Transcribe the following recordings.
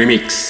Remix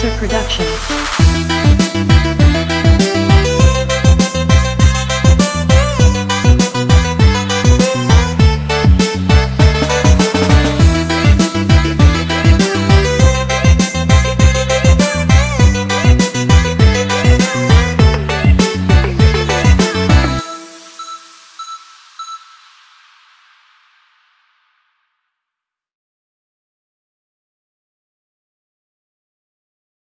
Production.